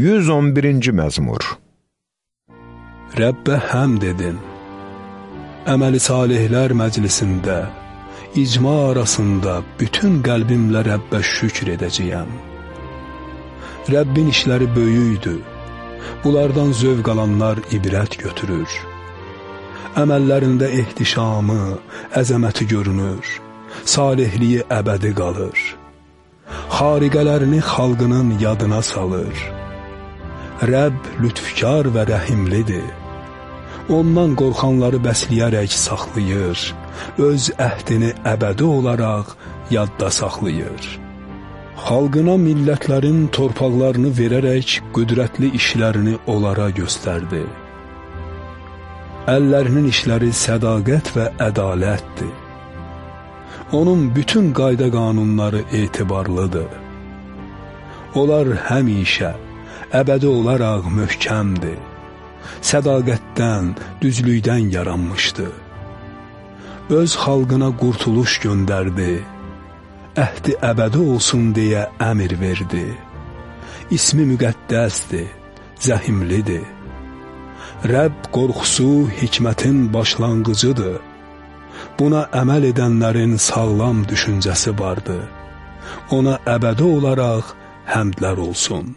111-ci məzmur Rəbbə həmd edin. Əməli salihlər məclisində, icma arasında bütün qəlbimlə Rəbbə şükr edəcəyəm. Rəbbin işləri böyükdür. Bunlardan zövq alanlar ibrət götürür. Əməllərində ehtişamı, əzəməti görünür. Salihliyi əbədi qalır. Xariqələrini xalqının yadına salır. Rəbb lütfkar və rəhimlidir. Ondan qorxanları bəsləyərək saxlayır, öz əhdini əbədi olaraq yadda saxlayır. Xalqına millətlərin torpaqlarını verərək qüdrətli işlərini onlara göstərdi. Əllərinin işləri sədaqət və ədalətdir. Onun bütün qayda qanunları etibarlıdır. Onlar həmişə, əbədi olaraq möhkəmdir. Sədaqətdən, düzlükdən yaranmışdı. Öz xalqına qurtuluş göndərdi. Əhdi əbədi olsun deyə əmir verdi. İsmi müqəddəsdir, zəhimlidir. Rəbb qorxusu hikmətin başlanğıcıdır. Buna əməl edənlərin sağlam düşüncəsi vardı. Ona əbədi olaraq həmdlər olsun.